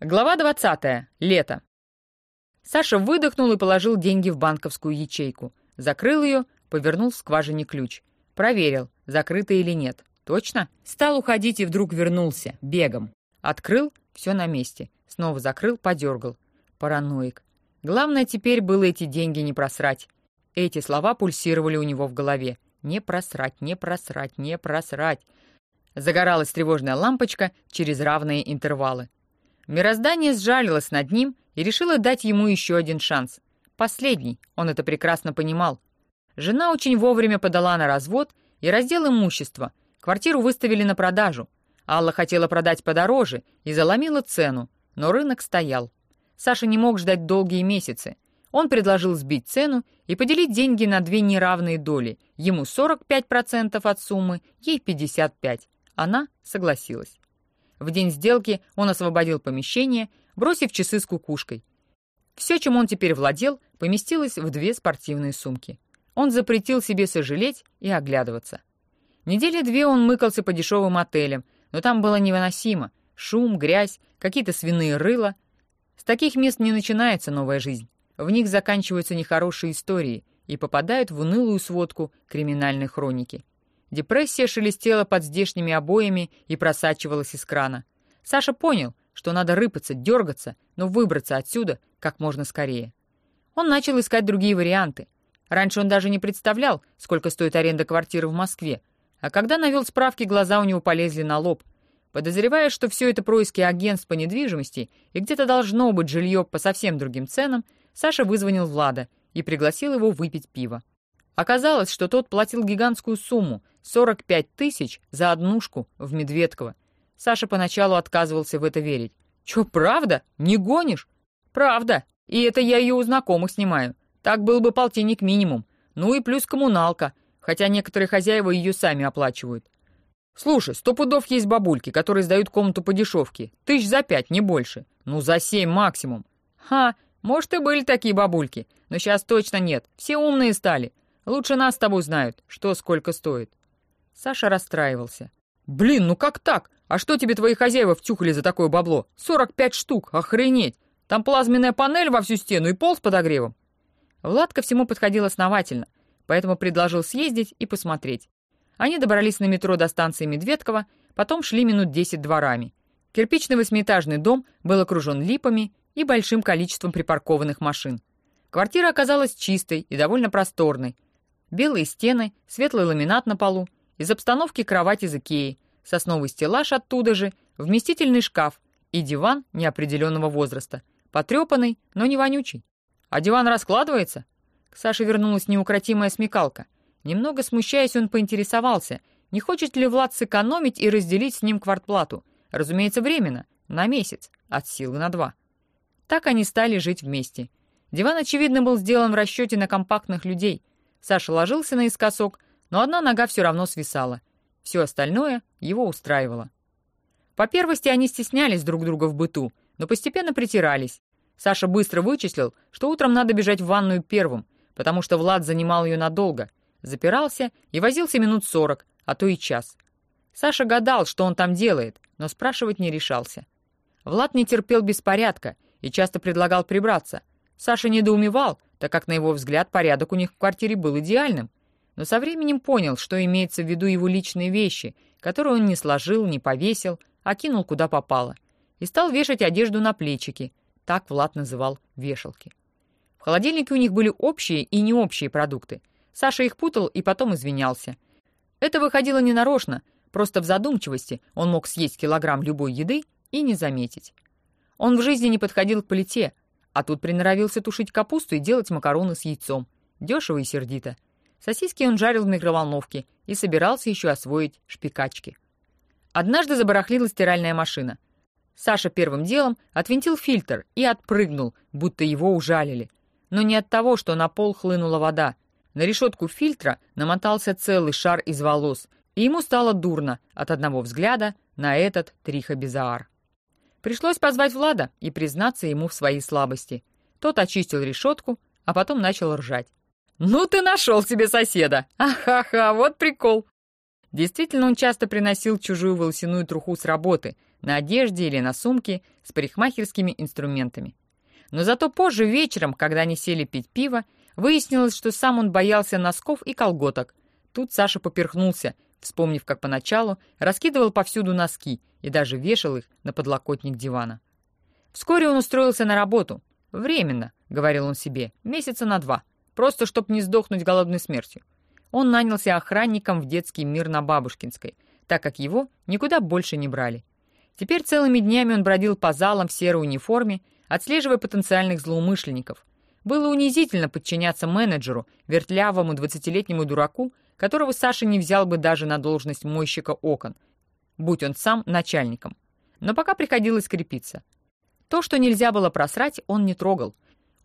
Глава 20. Лето. Саша выдохнул и положил деньги в банковскую ячейку. Закрыл ее, повернул в скважине ключ. Проверил, закрыто или нет. Точно? Стал уходить и вдруг вернулся, бегом. Открыл, все на месте. Снова закрыл, подергал. Параноик. Главное теперь было эти деньги не просрать. Эти слова пульсировали у него в голове. Не просрать, не просрать, не просрать. Загоралась тревожная лампочка через равные интервалы. Мироздание сжалилось над ним и решило дать ему еще один шанс. Последний, он это прекрасно понимал. Жена очень вовремя подала на развод и раздел имущества. Квартиру выставили на продажу. Алла хотела продать подороже и заломила цену, но рынок стоял. Саша не мог ждать долгие месяцы. Он предложил сбить цену и поделить деньги на две неравные доли. Ему 45% от суммы, ей 55%. Она согласилась. В день сделки он освободил помещение, бросив часы с кукушкой. Все, чем он теперь владел, поместилось в две спортивные сумки. Он запретил себе сожалеть и оглядываться. Недели две он мыкался по дешевым отелям, но там было невыносимо. Шум, грязь, какие-то свиные рыла. С таких мест не начинается новая жизнь. В них заканчиваются нехорошие истории и попадают в унылую сводку криминальной хроники. Депрессия шелестела под здешними обоями и просачивалась из крана. Саша понял, что надо рыпаться, дергаться, но выбраться отсюда как можно скорее. Он начал искать другие варианты. Раньше он даже не представлял, сколько стоит аренда квартиры в Москве, а когда навел справки, глаза у него полезли на лоб. Подозревая, что все это происки агентств по недвижимости и где-то должно быть жилье по совсем другим ценам, Саша вызвонил Влада и пригласил его выпить пиво. Оказалось, что тот платил гигантскую сумму — 45 тысяч за однушку в Медведково. Саша поначалу отказывался в это верить. «Чё, правда? Не гонишь?» «Правда. И это я ее у знакомых снимаю. Так был бы полтинник минимум. Ну и плюс коммуналка, хотя некоторые хозяева ее сами оплачивают. Слушай, сто пудов есть бабульки, которые сдают комнату по дешевке. Тысяч за пять, не больше. Ну, за семь максимум. Ха, может, и были такие бабульки, но сейчас точно нет. Все умные стали. Лучше нас с тобой знают, что сколько стоит». Саша расстраивался. «Блин, ну как так? А что тебе твои хозяева втюхали за такое бабло? 45 штук, охренеть! Там плазменная панель во всю стену и пол с подогревом». Влад ко всему подходил основательно, поэтому предложил съездить и посмотреть. Они добрались на метро до станции Медведково, потом шли минут 10 дворами. Кирпичный восьмиэтажный дом был окружен липами и большим количеством припаркованных машин. Квартира оказалась чистой и довольно просторной, Белые стены, светлый ламинат на полу, из обстановки кровать из Икеи, сосновый стеллаж оттуда же, вместительный шкаф и диван неопределенного возраста, потрепанный, но не вонючий. А диван раскладывается? К Саше вернулась неукротимая смекалка. Немного смущаясь, он поинтересовался, не хочет ли Влад сэкономить и разделить с ним квартплату. Разумеется, временно, на месяц, от силы на два. Так они стали жить вместе. Диван, очевидно, был сделан в расчете на компактных людей, Саша ложился наискосок, но одна нога все равно свисала. Все остальное его устраивало. По первости они стеснялись друг друга в быту, но постепенно притирались. Саша быстро вычислил, что утром надо бежать в ванную первым, потому что Влад занимал ее надолго, запирался и возился минут сорок, а то и час. Саша гадал, что он там делает, но спрашивать не решался. Влад не терпел беспорядка и часто предлагал прибраться. Саша недоумевал, так как, на его взгляд, порядок у них в квартире был идеальным, но со временем понял, что имеется в виду его личные вещи, которые он не сложил, не повесил, а кинул куда попало, и стал вешать одежду на плечики, так Влад называл вешалки. В холодильнике у них были общие и необщие продукты. Саша их путал и потом извинялся. Это выходило ненарочно, просто в задумчивости он мог съесть килограмм любой еды и не заметить. Он в жизни не подходил к плите, а тут приноровился тушить капусту и делать макароны с яйцом. Дешево и сердито. Сосиски он жарил в микроволновке и собирался еще освоить шпикачки. Однажды забарахлила стиральная машина. Саша первым делом отвинтил фильтр и отпрыгнул, будто его ужалили. Но не от того, что на пол хлынула вода. На решетку фильтра намотался целый шар из волос, и ему стало дурно от одного взгляда на этот трихобизаар. Пришлось позвать Влада и признаться ему в своей слабости. Тот очистил решетку, а потом начал ржать. «Ну ты нашел себе соседа! Ахаха, вот прикол!» Действительно, он часто приносил чужую волосяную труху с работы, на одежде или на сумке с парикмахерскими инструментами. Но зато позже вечером, когда они сели пить пиво, выяснилось, что сам он боялся носков и колготок. Тут Саша поперхнулся, вспомнив, как поначалу раскидывал повсюду носки и даже вешал их на подлокотник дивана. Вскоре он устроился на работу. «Временно», — говорил он себе, — «месяца на два, просто чтоб не сдохнуть голодной смертью». Он нанялся охранником в детский мир на Бабушкинской, так как его никуда больше не брали. Теперь целыми днями он бродил по залам в серой униформе, отслеживая потенциальных злоумышленников. Было унизительно подчиняться менеджеру, вертлявому двадцатилетнему дураку, которого Саша не взял бы даже на должность мойщика окон, будь он сам начальником. Но пока приходилось крепиться. То, что нельзя было просрать, он не трогал.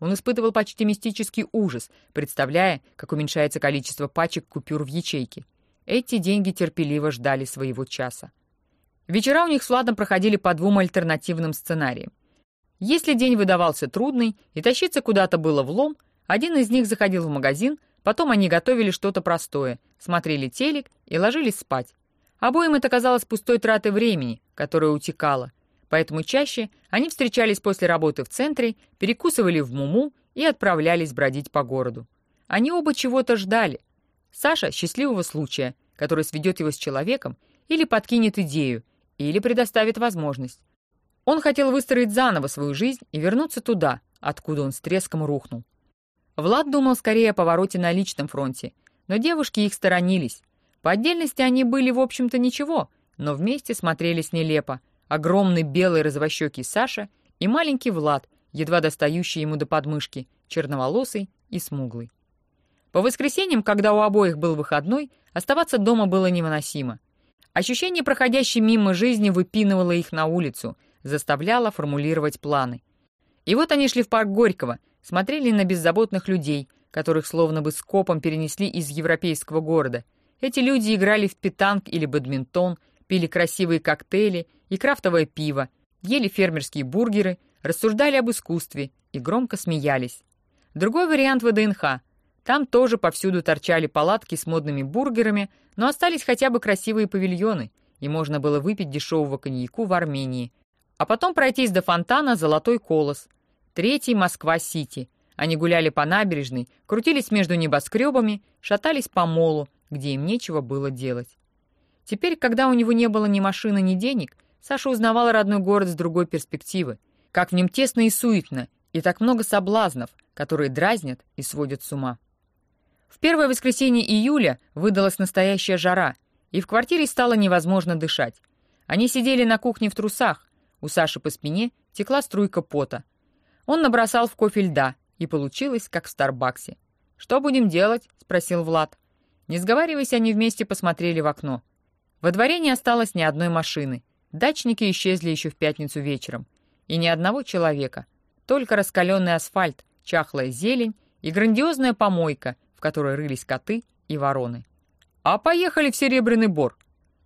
Он испытывал почти мистический ужас, представляя, как уменьшается количество пачек купюр в ячейке. Эти деньги терпеливо ждали своего часа. Вечера у них с Владом проходили по двум альтернативным сценариям. Если день выдавался трудный и тащиться куда-то было влом, один из них заходил в магазин, потом они готовили что-то простое, смотрели телек и ложились спать. Обоим это казалось пустой тратой времени, которая утекала, поэтому чаще они встречались после работы в центре, перекусывали в Муму и отправлялись бродить по городу. Они оба чего-то ждали. Саша — счастливого случая, который сведет его с человеком или подкинет идею, или предоставит возможность. Он хотел выстроить заново свою жизнь и вернуться туда, откуда он с треском рухнул. Влад думал скорее о повороте на личном фронте, но девушки их сторонились. По отдельности они были, в общем-то, ничего, но вместе смотрелись нелепо. Огромный белый развощекий Саша и маленький Влад, едва достающий ему до подмышки, черноволосый и смуглый. По воскресеньям, когда у обоих был выходной, оставаться дома было невыносимо. Ощущение проходящей мимо жизни выпинывало их на улицу, заставляло формулировать планы. И вот они шли в парк Горького, смотрели на беззаботных людей, которых словно бы скопом перенесли из европейского города. Эти люди играли в питанг или бадминтон, пили красивые коктейли и крафтовое пиво, ели фермерские бургеры, рассуждали об искусстве и громко смеялись. Другой вариант ВДНХ — там тоже повсюду торчали палатки с модными бургерами, но остались хотя бы красивые павильоны, и можно было выпить дешевого коньяку в Армении. А потом пройтись до фонтана «Золотой колос». Третий — Москва-Сити. Они гуляли по набережной, крутились между небоскребами, шатались по молу, где им нечего было делать. Теперь, когда у него не было ни машины, ни денег, Саша узнавал родной город с другой перспективы. Как в нем тесно и суетно, и так много соблазнов, которые дразнят и сводят с ума. В первое воскресенье июля выдалась настоящая жара, и в квартире стало невозможно дышать. Они сидели на кухне в трусах, у Саши по спине текла струйка пота. Он набросал в кофе льда, и получилось, как в Старбаксе. «Что будем делать?» — спросил Влад. Не сговариваясь, они вместе посмотрели в окно. Во дворе не осталось ни одной машины. Дачники исчезли еще в пятницу вечером. И ни одного человека. Только раскаленный асфальт, чахлая зелень и грандиозная помойка, которой рылись коты и вороны. «А поехали в Серебряный Бор!»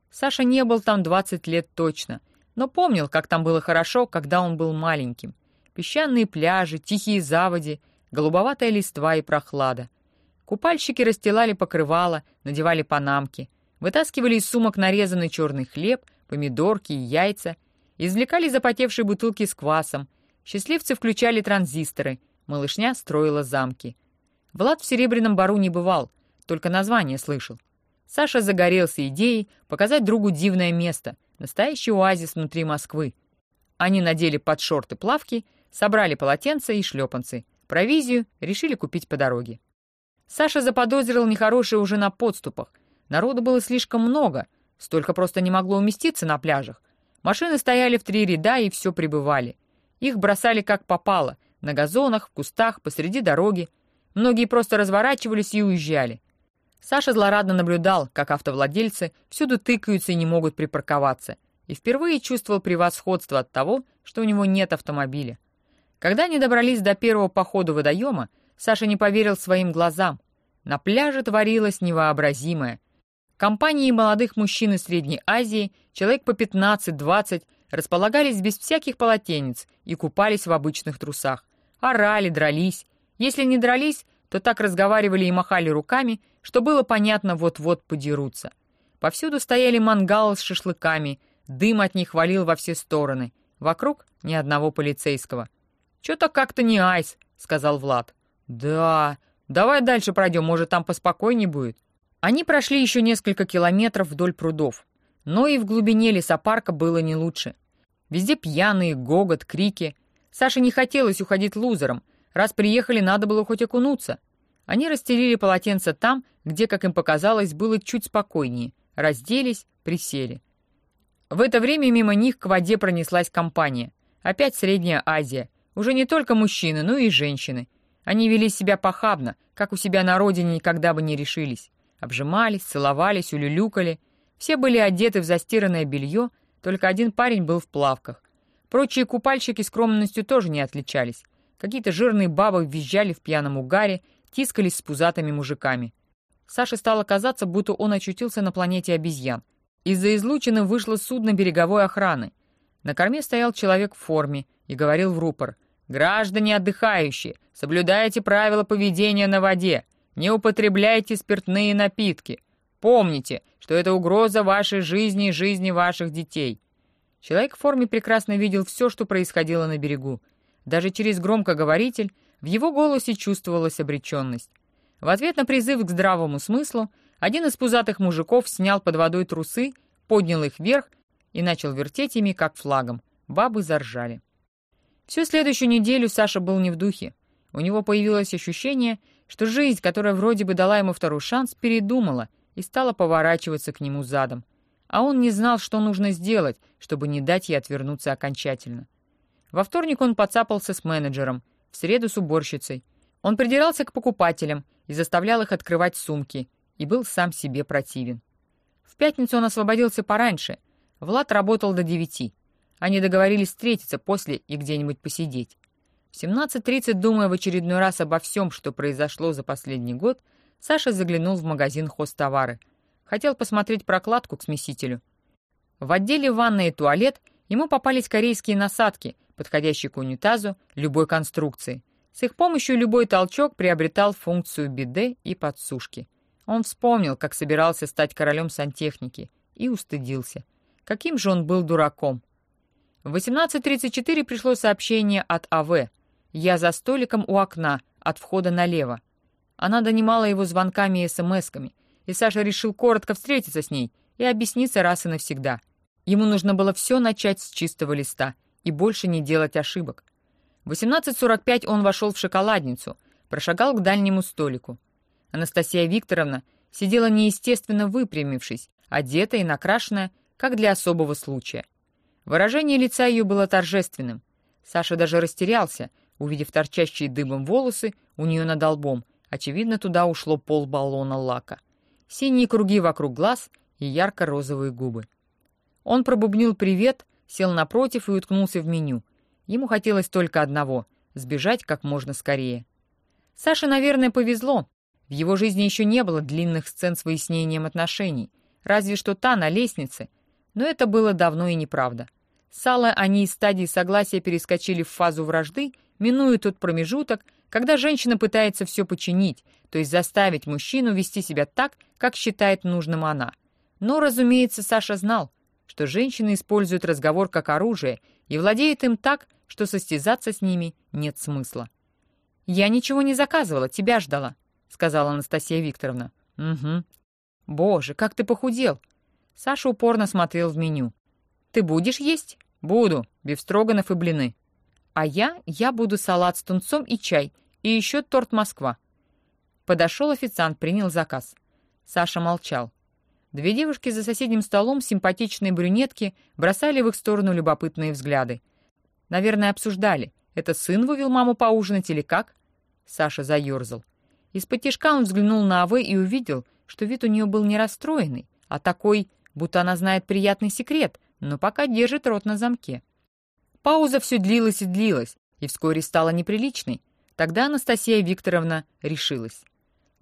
Саша не был там 20 лет точно, но помнил, как там было хорошо, когда он был маленьким. Песчаные пляжи, тихие заводи, голубоватая листва и прохлада. Купальщики расстилали покрывало, надевали панамки, вытаскивали из сумок нарезанный черный хлеб, помидорки и яйца, извлекали запотевшие бутылки с квасом, счастливцы включали транзисторы, малышня строила замки — Влад в Серебряном Бару не бывал, только название слышал. Саша загорелся идеей показать другу дивное место, настоящий оазис внутри Москвы. Они надели под шорты плавки, собрали полотенца и шлепанцы, провизию решили купить по дороге. Саша заподозрил нехорошее уже на подступах. Народу было слишком много, столько просто не могло уместиться на пляжах. Машины стояли в три ряда и все прибывали. Их бросали как попало, на газонах, в кустах, посреди дороги. Многие просто разворачивались и уезжали. Саша злорадно наблюдал, как автовладельцы всюду тыкаются и не могут припарковаться, и впервые чувствовал превосходство от того, что у него нет автомобиля. Когда они добрались до первого похода водоема, Саша не поверил своим глазам. На пляже творилось невообразимое. Компании молодых мужчин из Средней Азии, человек по 15-20, располагались без всяких полотенец и купались в обычных трусах. Орали, дрались, если не дрались, то так разговаривали и махали руками, что было понятно, вот-вот подерутся. Повсюду стояли мангалы с шашлыками, Дым от них валил во все стороны. Вокруг ни одного полицейского. «Чё-то как-то не айс», — сказал Влад. «Да, давай дальше пройдем, может, там поспокойнее будет». Они прошли еще несколько километров вдоль прудов. Но и в глубине лесопарка было не лучше. Везде пьяные, гогот, крики. Саше не хотелось уходить лузером. Раз приехали, надо было хоть окунуться. Они расстелили полотенце там, где, как им показалось, было чуть спокойнее. Разделись, присели. В это время мимо них к воде пронеслась компания. Опять Средняя Азия. Уже не только мужчины, но и женщины. Они вели себя похабно, как у себя на родине никогда бы не решились. Обжимались, целовались, улюлюкали. Все были одеты в застиранное белье, только один парень был в плавках. Прочие купальщики скромностью тоже не отличались. Какие-то жирные бабы визжали в пьяном угаре, тискались с пузатыми мужиками. Саше стало казаться, будто он очутился на планете обезьян. Из-за излучины вышло судно береговой охраны. На корме стоял человек в форме и говорил в рупор. «Граждане отдыхающие, соблюдайте правила поведения на воде, не употребляйте спиртные напитки. Помните, что это угроза вашей жизни и жизни ваших детей». Человек в форме прекрасно видел все, что происходило на берегу. Даже через громкоговоритель в его голосе чувствовалась обреченность. В ответ на призыв к здравому смыслу один из пузатых мужиков снял под водой трусы, поднял их вверх и начал вертеть ими, как флагом. Бабы заржали. Всю следующую неделю Саша был не в духе. У него появилось ощущение, что жизнь, которая вроде бы дала ему второй шанс, передумала и стала поворачиваться к нему задом. А он не знал, что нужно сделать, чтобы не дать ей отвернуться окончательно. Во вторник он подцапался с менеджером, в среду с уборщицей. Он придирался к покупателям и заставлял их открывать сумки, и был сам себе противен. В пятницу он освободился пораньше. Влад работал до девяти. Они договорились встретиться после и где-нибудь посидеть. В 17.30, думая в очередной раз обо всем, что произошло за последний год, Саша заглянул в магазин хозтовары. Хотел посмотреть прокладку к смесителю. В отделе ванной и туалет ему попались корейские насадки, подходящие к унитазу любой конструкции. С их помощью любой толчок приобретал функцию биде и подсушки. Он вспомнил, как собирался стать королем сантехники, и устыдился. Каким же он был дураком. В 18.34 пришло сообщение от АВ. «Я за столиком у окна, от входа налево». Она донимала его звонками и смс-ками, и Саша решил коротко встретиться с ней и объясниться раз и навсегда. Ему нужно было все начать с чистого листа и больше не делать ошибок. В 18.45 он вошел в шоколадницу, прошагал к дальнему столику. Анастасия Викторовна сидела неестественно выпрямившись, одетая и накрашенная, как для особого случая. Выражение лица ее было торжественным. Саша даже растерялся, увидев торчащие дыбом волосы у нее над лбом. Очевидно, туда ушло пол баллона лака. Синие круги вокруг глаз и ярко-розовые губы. Он пробубнил привет, сел напротив и уткнулся в меню. Ему хотелось только одного — сбежать как можно скорее. Саше, наверное, повезло. В его жизни еще не было длинных сцен с выяснением отношений, разве что та на лестнице, но это было давно и неправда. С Аллой они из стадии согласия перескочили в фазу вражды, минуя тот промежуток, когда женщина пытается все починить, то есть заставить мужчину вести себя так, как считает нужным она. Но, разумеется, Саша знал, что женщины используют разговор как оружие и владеют им так, что состязаться с ними нет смысла. «Я ничего не заказывала, тебя ждала», — сказала Анастасия Викторовна. «Угу». «Боже, как ты похудел!» Саша упорно смотрел в меню. «Ты будешь есть?» «Буду. Бифстроганов и блины». «А я? Я буду салат с тунцом и чай. И еще торт Москва». Подошел официант, принял заказ. Саша молчал. Две девушки за соседним столом, симпатичные брюнетки, бросали в их сторону любопытные взгляды. Наверное, обсуждали, это сын вывел маму поужинать или как? Саша заерзал. Из-под тишка он взглянул на Авы и увидел, что вид у нее был не расстроенный, а такой, будто она знает приятный секрет, но пока держит рот на замке. Пауза все длилась и длилась, и вскоре стала неприличной. Тогда Анастасия Викторовна решилась.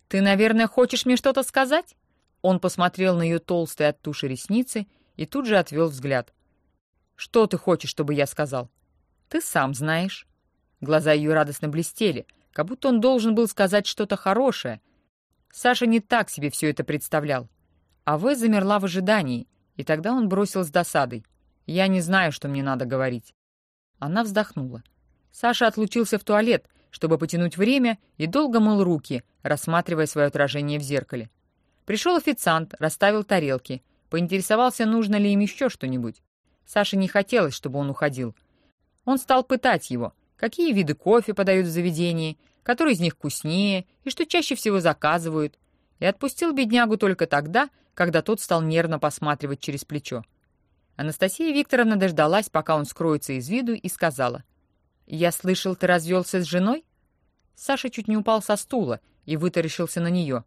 «Ты, наверное, хочешь мне что-то сказать?» Он посмотрел на ее толстые от туши ресницы и тут же отвел взгляд. «Что ты хочешь, чтобы я сказал?» «Ты сам знаешь». Глаза ее радостно блестели, как будто он должен был сказать что-то хорошее. Саша не так себе все это представлял. А В замерла в ожидании, и тогда он бросил с досадой. Я не знаю, что мне надо говорить». Она вздохнула. Саша отлучился в туалет, чтобы потянуть время, и долго мыл руки, рассматривая свое отражение в зеркале. Пришел официант, расставил тарелки, поинтересовался, нужно ли им еще что-нибудь. Саше не хотелось, чтобы он уходил. Он стал пытать его, какие виды кофе подают в заведении, который из них вкуснее и что чаще всего заказывают, и отпустил беднягу только тогда, когда тот стал нервно посматривать через плечо. Анастасия Викторовна дождалась, пока он скроется из виду, и сказала — «Я слышал, ты развелся с женой?» Саша чуть не упал со стула и вытаращился на нее.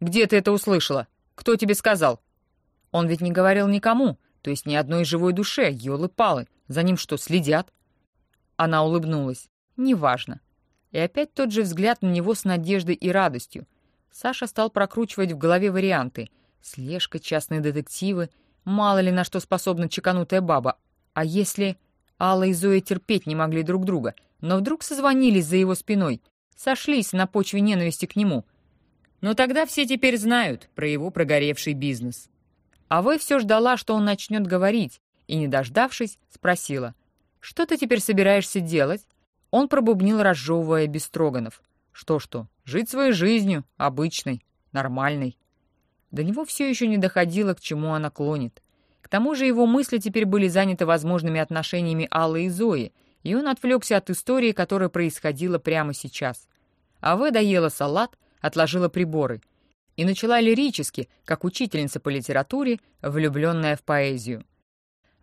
«Где ты это услышала? Кто тебе сказал?» Он ведь не говорил никому, то есть ни одной живой душе, елы-палы. За ним что, следят? Она улыбнулась. «Неважно». И опять тот же взгляд на него с надеждой и радостью. Саша стал прокручивать в голове варианты. Слежка, частные детективы. Мало ли на что способна чеканутая баба. А если... Алла и Зоя терпеть не могли друг друга, но вдруг созвонились за его спиной, сошлись на почве ненависти к нему. Но тогда все теперь знают про его прогоревший бизнес. А вы все ждала, что он начнет говорить, и, не дождавшись, спросила, «Что ты теперь собираешься делать?» Он пробубнил, разжевывая бестроганов. «Что-что, жить своей жизнью, обычной, нормальной». До него все еще не доходило, к чему она клонит. К тому же его мысли теперь были заняты возможными отношениями Аллы и Зои, и он отвлекся от истории, которая происходила прямо сейчас. Ава доела салат, отложила приборы и начала лирически, как учительница по литературе, влюбленная в поэзию.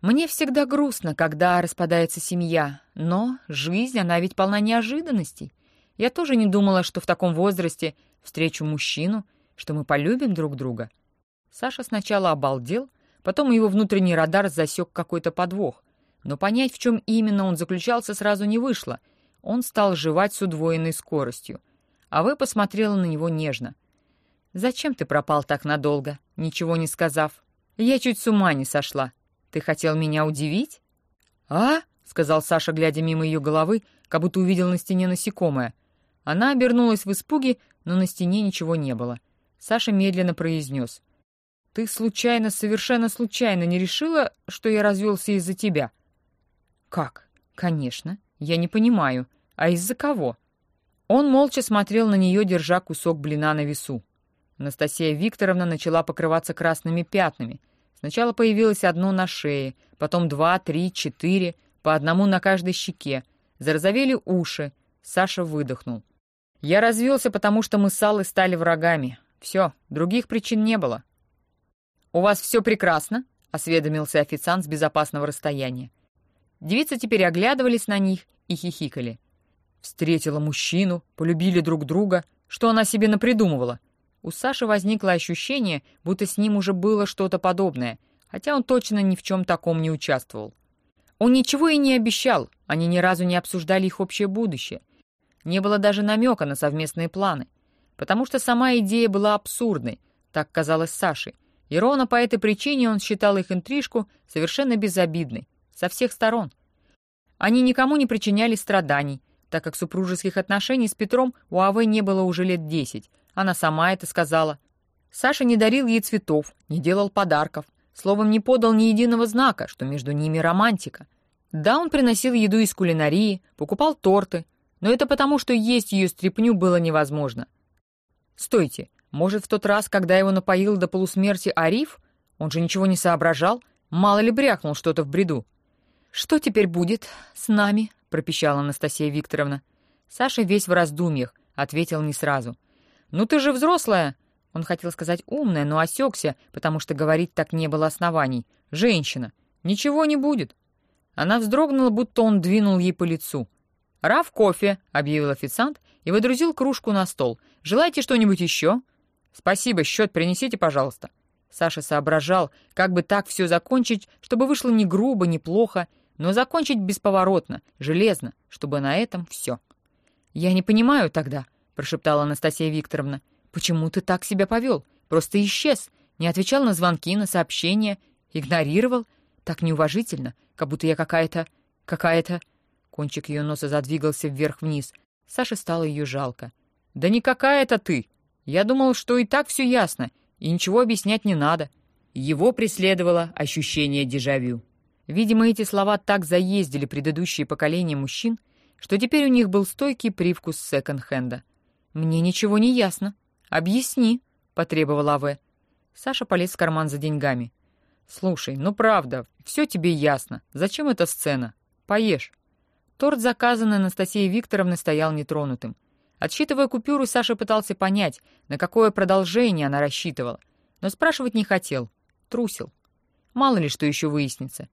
«Мне всегда грустно, когда распадается семья, но жизнь, она ведь полна неожиданностей. Я тоже не думала, что в таком возрасте встречу мужчину, что мы полюбим друг друга». Саша сначала обалдел, Потом его внутренний радар засек какой-то подвох. Но понять, в чем именно он заключался, сразу не вышло. Он стал жевать с удвоенной скоростью. А вы посмотрела на него нежно. «Зачем ты пропал так надолго, ничего не сказав? Я чуть с ума не сошла. Ты хотел меня удивить?» «А?» — сказал Саша, глядя мимо ее головы, как будто увидел на стене насекомое. Она обернулась в испуге, но на стене ничего не было. Саша медленно произнес — ты случайно, совершенно случайно не решила, что я развелся из-за тебя? Как? Конечно. Я не понимаю. А из-за кого? Он молча смотрел на нее, держа кусок блина на весу. Анастасия Викторовна начала покрываться красными пятнами. Сначала появилось одно на шее, потом два, три, четыре, по одному на каждой щеке. Зарозовели уши. Саша выдохнул. Я развелся, потому что мы с Аллой стали врагами. Все, других причин не было. «У вас все прекрасно?» — осведомился официант с безопасного расстояния. Девицы теперь оглядывались на них и хихикали. Встретила мужчину, полюбили друг друга. Что она себе напридумывала? У Саши возникло ощущение, будто с ним уже было что-то подобное, хотя он точно ни в чем таком не участвовал. Он ничего и не обещал, они ни разу не обсуждали их общее будущее. Не было даже намека на совместные планы, потому что сама идея была абсурдной, так казалось Саше, и ровно по этой причине он считал их интрижку совершенно безобидной, со всех сторон. Они никому не причиняли страданий, так как супружеских отношений с Петром у Авы не было уже лет десять. Она сама это сказала. Саша не дарил ей цветов, не делал подарков, словом, не подал ни единого знака, что между ними романтика. Да, он приносил еду из кулинарии, покупал торты, но это потому, что есть ее стряпню было невозможно. «Стойте, может, в тот раз, когда его напоил до полусмерти Ариф? Он же ничего не соображал, мало ли брякнул что-то в бреду. «Что теперь будет с нами?» — пропищала Анастасия Викторовна. Саша весь в раздумьях, ответил не сразу. «Ну ты же взрослая!» Он хотел сказать «умная», но осекся, потому что говорить так не было оснований. «Женщина! Ничего не будет!» Она вздрогнула, будто он двинул ей по лицу. «Раф кофе!» — объявил официант и выдрузил кружку на стол. «Желаете что-нибудь еще?» «Спасибо, счет принесите, пожалуйста». Саша соображал, как бы так все закончить, чтобы вышло не грубо, не плохо, но закончить бесповоротно, железно, чтобы на этом все. «Я не понимаю тогда», — прошептала Анастасия Викторовна, «почему ты так себя повел? Просто исчез, не отвечал на звонки, на сообщения, игнорировал. Так неуважительно, как будто я какая-то... какая-то...» Кончик ее носа задвигался вверх-вниз. Саше стало ее жалко. «Да не какая-то ты!» Я думал, что и так все ясно, и ничего объяснять не надо. Его преследовало ощущение дежавю. Видимо, эти слова так заездили предыдущие поколения мужчин, что теперь у них был стойкий привкус секонд-хенда. «Мне ничего не ясно. Объясни», — потребовала А.В. Саша полез в карман за деньгами. «Слушай, ну правда, все тебе ясно. Зачем эта сцена? Поешь». Торт, заказанный Анастасией Викторовной, стоял нетронутым. Отсчитывая купюру, Саша пытался понять, на какое продолжение она рассчитывала. Но спрашивать не хотел. Трусил. Мало ли что еще выяснится.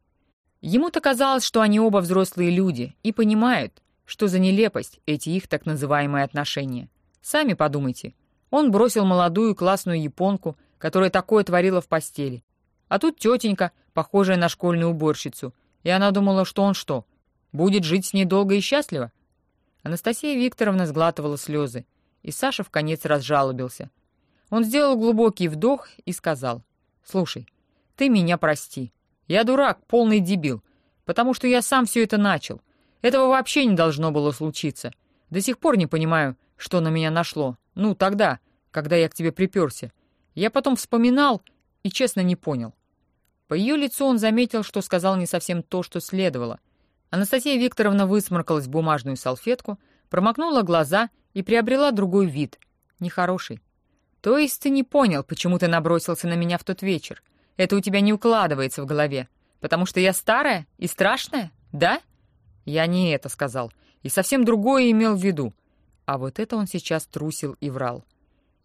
Ему-то казалось, что они оба взрослые люди и понимают, что за нелепость эти их так называемые отношения. Сами подумайте. Он бросил молодую классную японку, которая такое творила в постели. А тут тетенька, похожая на школьную уборщицу, и она думала, что он что, будет жить с ней долго и счастливо? Анастасия Викторовна сглатывала слезы, и Саша в конец разжалобился. Он сделал глубокий вдох и сказал, «Слушай, ты меня прости. Я дурак, полный дебил, потому что я сам все это начал. Этого вообще не должно было случиться. До сих пор не понимаю, что на меня нашло. Ну, тогда, когда я к тебе приперся. Я потом вспоминал и честно не понял». По ее лицу он заметил, что сказал не совсем то, что следовало — Анастасия Викторовна высморкалась в бумажную салфетку, промокнула глаза и приобрела другой вид. Нехороший. «То есть ты не понял, почему ты набросился на меня в тот вечер? Это у тебя не укладывается в голове. Потому что я старая и страшная, да?» Я не это сказал. И совсем другое имел в виду. А вот это он сейчас трусил и врал.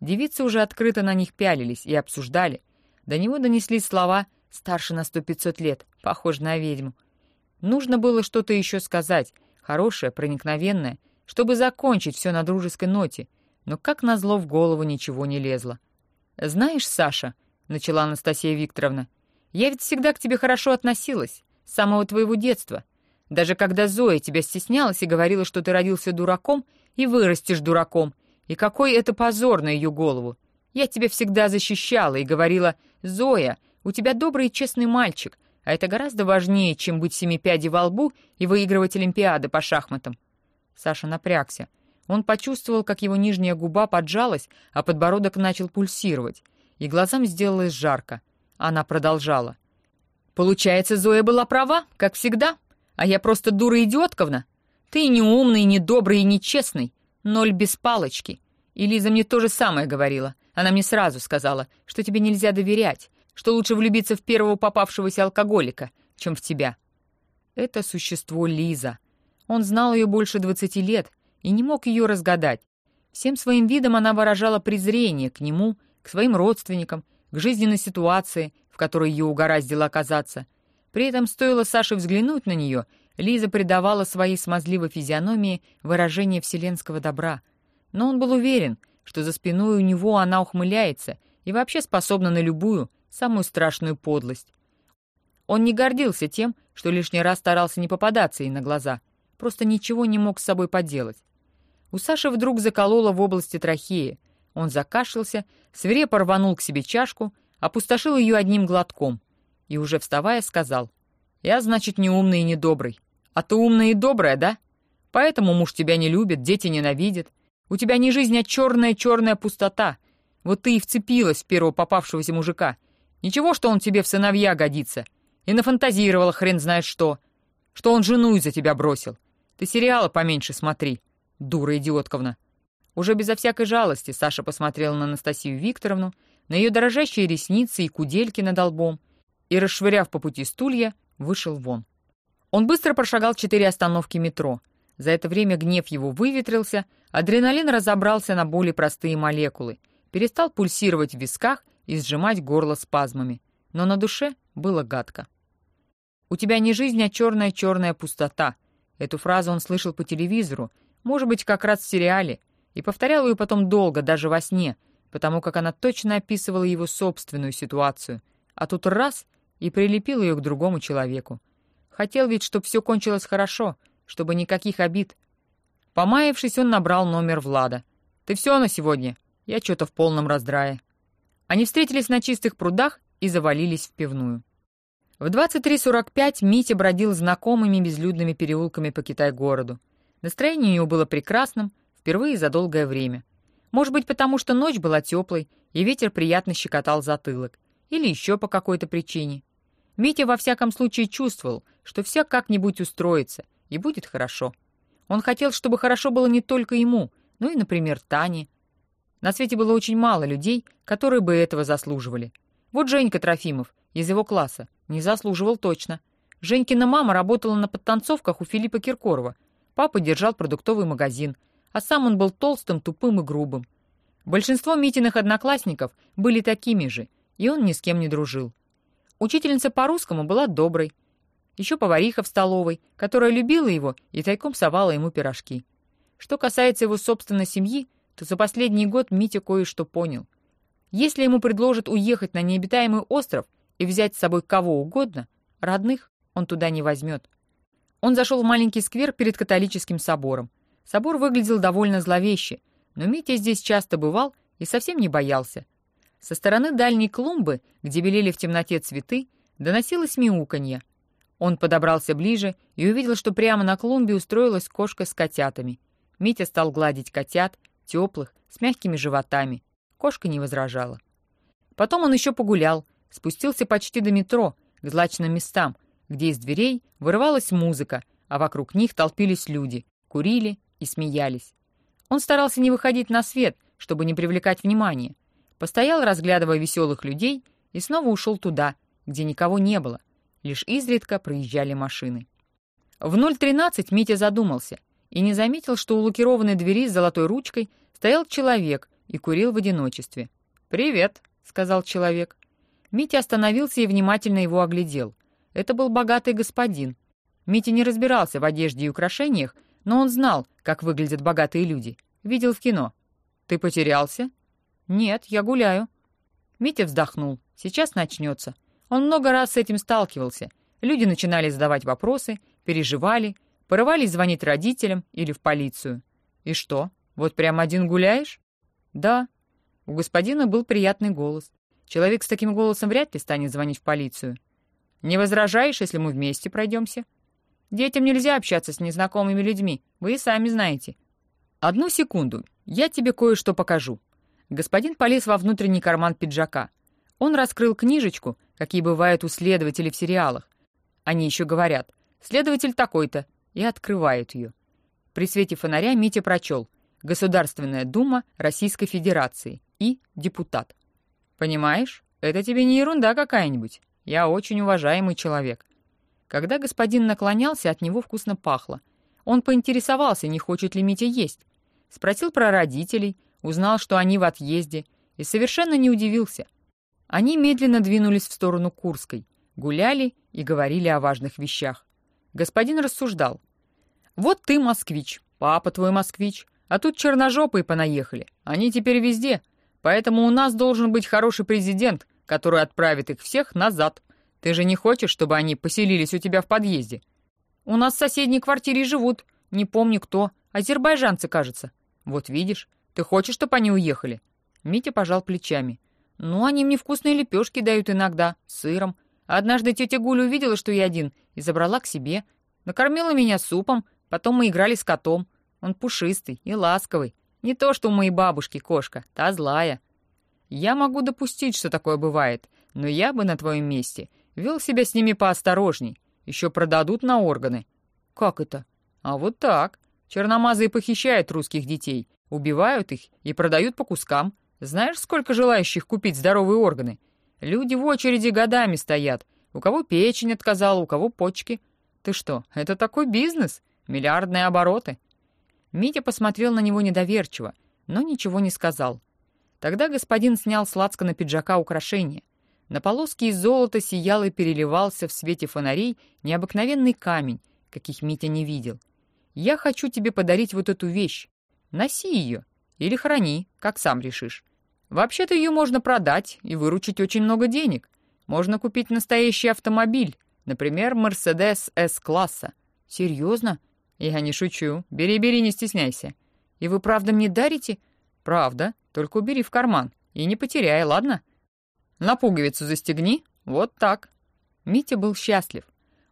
Девицы уже открыто на них пялились и обсуждали. До него донеслись слова «старше на сто пятьсот лет, похож на ведьму». Нужно было что-то еще сказать, хорошее, проникновенное, чтобы закончить все на дружеской ноте, но как назло в голову ничего не лезло. «Знаешь, Саша», — начала Анастасия Викторовна, «я ведь всегда к тебе хорошо относилась, с самого твоего детства. Даже когда Зоя тебя стеснялась и говорила, что ты родился дураком и вырастешь дураком, и какой это позор на ее голову. Я тебя всегда защищала и говорила, «Зоя, у тебя добрый и честный мальчик, а это гораздо важнее, чем быть семипяди во лбу и выигрывать Олимпиады по шахматам. Саша напрягся. Он почувствовал, как его нижняя губа поджалась, а подбородок начал пульсировать. И глазам сделалось жарко. Она продолжала. «Получается, Зоя была права, как всегда, а я просто дура-идиотковна. Ты не умный, не добрый и не честный. Ноль без палочки. И Лиза мне то же самое говорила. Она мне сразу сказала, что тебе нельзя доверять, что лучше влюбиться в первого попавшегося алкоголика, чем в тебя. Это существо Лиза. Он знал ее больше двадцати лет и не мог ее разгадать. Всем своим видом она выражала презрение к нему, к своим родственникам, к жизненной ситуации, в которой ее угораздило оказаться. При этом стоило Саше взглянуть на нее, Лиза придавала своей смазливой физиономии выражение вселенского добра. Но он был уверен, что за спиной у него она ухмыляется и вообще способна на любую, самую страшную подлость. Он не гордился тем, что лишний раз старался не попадаться ей на глаза, просто ничего не мог с собой поделать. У Саши вдруг закололо в области трахеи. Он закашлялся, свирепо рванул к себе чашку, опустошил ее одним глотком и, уже вставая, сказал, «Я, значит, не умный и не добрый. А ты умная и добрая, да? Поэтому муж тебя не любит, дети ненавидят. У тебя не жизнь, а черная-черная пустота. Вот ты и вцепилась в первого попавшегося мужика, Ничего, что он тебе в сыновья годится. И нафантазировала хрен знает что. Что он жену из-за тебя бросил. Ты сериала поменьше смотри, дура идиотковна. Уже безо всякой жалости Саша посмотрел на Анастасию Викторовну, на ее дрожащие ресницы и кудельки над лбом, и, расшвыряв по пути стулья, вышел вон. Он быстро прошагал четыре остановки метро. За это время гнев его выветрился, адреналин разобрался на более простые молекулы, перестал пульсировать в висках и сжимать горло спазмами, но на душе было гадко. «У тебя не жизнь, а черная-черная пустота». Эту фразу он слышал по телевизору, может быть, как раз в сериале, и повторял ее потом долго, даже во сне, потому как она точно описывала его собственную ситуацию, а тут раз — и прилепил ее к другому человеку. Хотел ведь, чтобы все кончилось хорошо, чтобы никаких обид. Помаявшись, он набрал номер Влада. «Ты все на сегодня? Я что-то в полном раздрае». Они встретились на чистых прудах и завалились в пивную. В 23.45 Митя бродил знакомыми безлюдными переулками по Китай-городу. Настроение у него было прекрасным, впервые за долгое время. Может быть, потому что ночь была теплой, и ветер приятно щекотал затылок. Или еще по какой-то причине. Митя во всяком случае чувствовал, что все как-нибудь устроится, и будет хорошо. Он хотел, чтобы хорошо было не только ему, но и, например, Тане. На свете было очень мало людей, которые бы этого заслуживали. Вот Женька Трофимов из его класса не заслуживал точно. Женькина мама работала на подтанцовках у Филиппа Киркорова. Папа держал продуктовый магазин, а сам он был толстым, тупым и грубым. Большинство Митиных одноклассников были такими же, и он ни с кем не дружил. Учительница по-русскому была доброй. Еще повариха в столовой, которая любила его и тайком совала ему пирожки. Что касается его собственной семьи, то за последний год Митя кое-что понял. Если ему предложат уехать на необитаемый остров и взять с собой кого угодно, родных он туда не возьмет. Он зашел в маленький сквер перед католическим собором. Собор выглядел довольно зловеще, но Митя здесь часто бывал и совсем не боялся. Со стороны дальней клумбы, где белели в темноте цветы, доносилось мяуканье. Он подобрался ближе и увидел, что прямо на клумбе устроилась кошка с котятами. Митя стал гладить котят, теплых, с мягкими животами. Кошка не возражала. Потом он еще погулял, спустился почти до метро, к злачным местам, где из дверей вырывалась музыка, а вокруг них толпились люди, курили и смеялись. Он старался не выходить на свет, чтобы не привлекать внимания. Постоял, разглядывая веселых людей, и снова ушел туда, где никого не было. Лишь изредка проезжали машины. В 0.13 Митя задумался и не заметил, что у лакированной двери с золотой ручкой стоял человек и курил в одиночестве. «Привет», — сказал человек. Митя остановился и внимательно его оглядел. Это был богатый господин. Митя не разбирался в одежде и украшениях, но он знал, как выглядят богатые люди. Видел в кино. «Ты потерялся?» «Нет, я гуляю». Митя вздохнул. «Сейчас начнется». Он много раз с этим сталкивался. Люди начинали задавать вопросы, переживали, порывались звонить родителям или в полицию. «И что, вот прям один гуляешь?» «Да». У господина был приятный голос. Человек с таким голосом вряд ли станет звонить в полицию. «Не возражаешь, если мы вместе пройдемся?» Детям нельзя общаться с незнакомыми людьми, вы и сами знаете. Одну секунду, я тебе кое-что покажу. Господин полез во внутренний карман пиджака. Он раскрыл книжечку, какие бывают у следователей в сериалах. Они еще говорят «следователь такой-то» и открывают ее. При свете фонаря Митя прочел «Государственная дума Российской Федерации» и «Депутат». Понимаешь, это тебе не ерунда какая-нибудь. Я очень уважаемый человек. Когда господин наклонялся, от него вкусно пахло. Он поинтересовался, не хочет ли Митя есть. Спросил про родителей, узнал, что они в отъезде, и совершенно не удивился. Они медленно двинулись в сторону Курской, гуляли и говорили о важных вещах. Господин рассуждал. «Вот ты москвич, папа твой москвич, а тут черножопые понаехали. Они теперь везде, поэтому у нас должен быть хороший президент, который отправит их всех назад. Ты же не хочешь, чтобы они поселились у тебя в подъезде? У нас в соседней квартире живут. Не помню кто. Азербайджанцы, кажется. Вот видишь, ты хочешь, чтобы они уехали?» Митя пожал плечами. «Ну, они мне вкусные лепешки дают иногда, сыром. Однажды тетя Гуля увидела, что я один, и забрала к себе. Накормила меня супом, потом мы играли с котом. Он пушистый и ласковый. Не то, что у моей бабушки кошка, та злая. Я могу допустить, что такое бывает, но я бы на твоем месте Вел себя с ними поосторожней. Еще продадут на органы. Как это? А вот так. Черномазые похищают русских детей, убивают их и продают по кускам. Знаешь, сколько желающих купить здоровые органы? Люди в очереди годами стоят. У кого печень отказала, у кого почки. Ты что, это такой бизнес? Миллиардные обороты. Митя посмотрел на него недоверчиво, но ничего не сказал. Тогда господин снял с на пиджака украшение — на полоске из золота сиял и переливался в свете фонарей необыкновенный камень, каких Митя не видел. «Я хочу тебе подарить вот эту вещь. Носи ее или храни, как сам решишь. Вообще-то ее можно продать и выручить очень много денег. Можно купить настоящий автомобиль, например, Mercedes S-класса. Серьезно? Я не шучу. Бери-бери, не стесняйся. И вы правда мне дарите? Правда, только убери в карман и не потеряй, ладно?» На пуговицу застегни. Вот так». Митя был счастлив.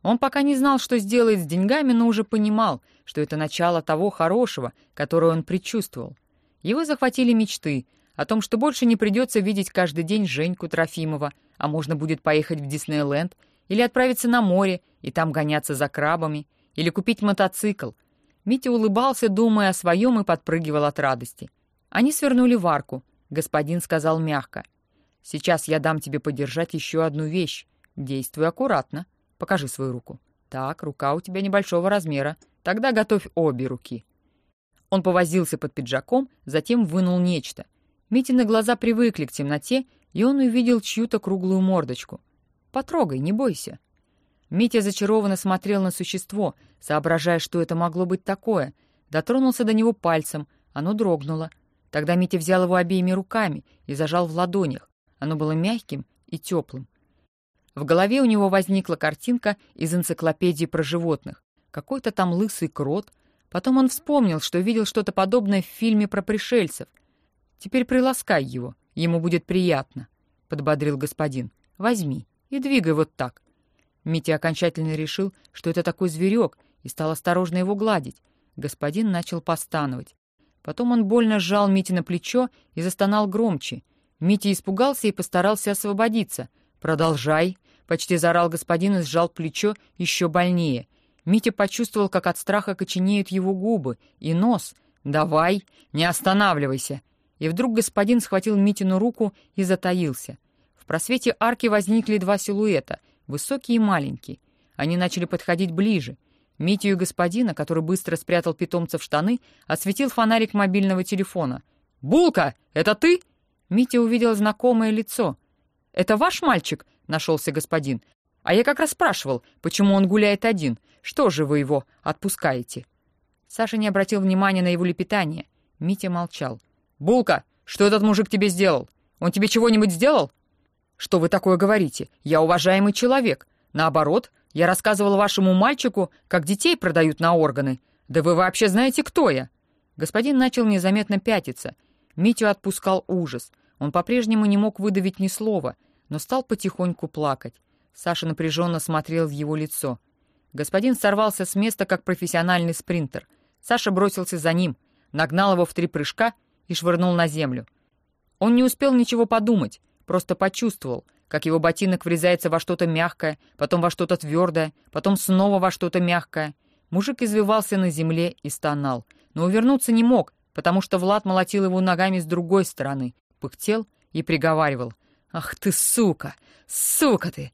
Он пока не знал, что сделает с деньгами, но уже понимал, что это начало того хорошего, которое он предчувствовал. Его захватили мечты о том, что больше не придется видеть каждый день Женьку Трофимова, а можно будет поехать в Диснейленд или отправиться на море и там гоняться за крабами, или купить мотоцикл. Митя улыбался, думая о своем, и подпрыгивал от радости. Они свернули в арку. Господин сказал мягко. «Сейчас я дам тебе подержать еще одну вещь. Действуй аккуратно. Покажи свою руку. Так, рука у тебя небольшого размера. Тогда готовь обе руки». Он повозился под пиджаком, затем вынул нечто. Митины глаза привыкли к темноте, и он увидел чью-то круглую мордочку. «Потрогай, не бойся». Митя зачарованно смотрел на существо, соображая, что это могло быть такое. Дотронулся до него пальцем, оно дрогнуло. Тогда Митя взял его обеими руками и зажал в ладонях. Оно было мягким и теплым. В голове у него возникла картинка из энциклопедии про животных. Какой-то там лысый крот. Потом он вспомнил, что видел что-то подобное в фильме про пришельцев. «Теперь приласкай его, ему будет приятно», — подбодрил господин. «Возьми и двигай вот так». Митя окончательно решил, что это такой зверек, и стал осторожно его гладить. Господин начал постановать. Потом он больно сжал Мити на плечо и застонал громче. Митя испугался и постарался освободиться. «Продолжай!» — почти заорал господин и сжал плечо еще больнее. Митя почувствовал, как от страха коченеют его губы и нос. «Давай, не останавливайся!» И вдруг господин схватил Митину руку и затаился. В просвете арки возникли два силуэта, высокий и маленький. Они начали подходить ближе. Митю и господина, который быстро спрятал питомца в штаны, осветил фонарик мобильного телефона. «Булка, это ты?» Митя увидел знакомое лицо. «Это ваш мальчик?» — нашелся господин. «А я как раз спрашивал, почему он гуляет один. Что же вы его отпускаете?» Саша не обратил внимания на его лепетание. Митя молчал. «Булка, что этот мужик тебе сделал? Он тебе чего-нибудь сделал?» «Что вы такое говорите? Я уважаемый человек. Наоборот, я рассказывал вашему мальчику, как детей продают на органы. Да вы вообще знаете, кто я?» Господин начал незаметно пятиться. Митю отпускал ужас. Он по-прежнему не мог выдавить ни слова, но стал потихоньку плакать. Саша напряженно смотрел в его лицо. Господин сорвался с места, как профессиональный спринтер. Саша бросился за ним, нагнал его в три прыжка и швырнул на землю. Он не успел ничего подумать, просто почувствовал, как его ботинок врезается во что-то мягкое, потом во что-то твердое, потом снова во что-то мягкое. Мужик извивался на земле и стонал, но увернуться не мог, потому что Влад молотил его ногами с другой стороны, пыхтел и приговаривал. «Ах ты, сука! Сука ты!»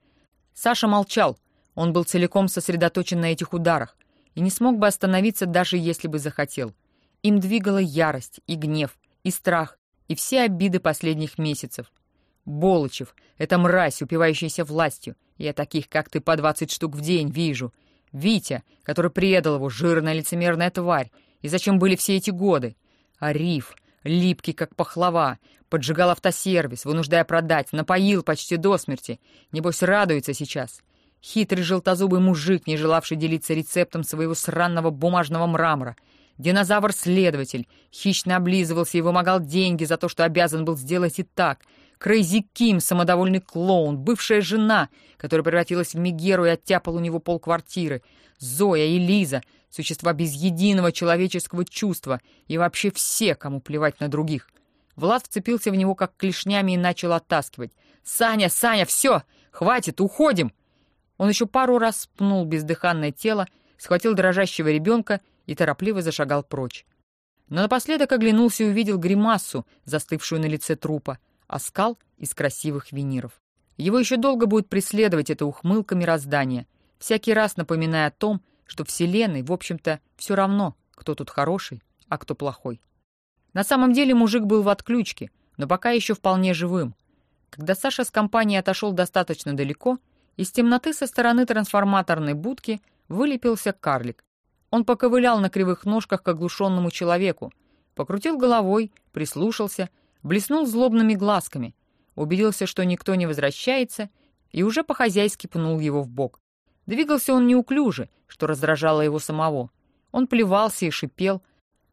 Саша молчал. Он был целиком сосредоточен на этих ударах и не смог бы остановиться, даже если бы захотел. Им двигала ярость и гнев, и страх, и все обиды последних месяцев. Болычев, это мразь, упивающаяся властью. Я таких, как ты, по двадцать штук в день вижу. Витя, который предал его, жирная лицемерная тварь. И зачем были все эти годы? Ариф, липкий, как пахлава, поджигал автосервис, вынуждая продать, напоил почти до смерти. Небось, радуется сейчас. Хитрый желтозубый мужик, не желавший делиться рецептом своего сранного бумажного мрамора. Динозавр-следователь, хищно облизывался и вымогал деньги за то, что обязан был сделать и так — Крейзи Ким, самодовольный клоун, бывшая жена, которая превратилась в Мегеру и оттяпала у него полквартиры, Зоя и Лиза, существа без единого человеческого чувства, и вообще все, кому плевать на других. Влад вцепился в него как клешнями и начал оттаскивать. «Саня, Саня, все! Хватит, уходим!» Он еще пару раз пнул бездыханное тело, схватил дрожащего ребенка и торопливо зашагал прочь. Но напоследок оглянулся и увидел гримасу, застывшую на лице трупа — оскал из красивых виниров. Его еще долго будет преследовать эта ухмылка мироздания, всякий раз напоминая о том, что Вселенной, в общем-то, все равно, кто тут хороший, а кто плохой. На самом деле мужик был в отключке, но пока еще вполне живым. Когда Саша с компанией отошел достаточно далеко, из темноты со стороны трансформаторной будки вылепился карлик. Он поковылял на кривых ножках к оглушенному человеку, покрутил головой, прислушался блеснул злобными глазками, убедился, что никто не возвращается, и уже по-хозяйски пнул его в бок. Двигался он неуклюже, что раздражало его самого. Он плевался и шипел,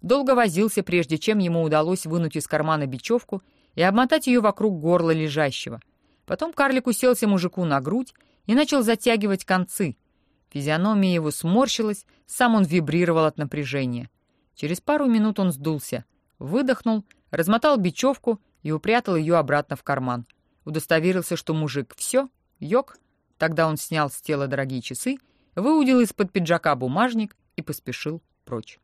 долго возился, прежде чем ему удалось вынуть из кармана бечевку и обмотать ее вокруг горла лежащего. Потом карлик уселся мужику на грудь и начал затягивать концы. Физиономия его сморщилась, сам он вибрировал от напряжения. Через пару минут он сдулся, выдохнул размотал бечевку и упрятал ее обратно в карман. Удостоверился, что мужик все, йог, Тогда он снял с тела дорогие часы, выудил из-под пиджака бумажник и поспешил прочь.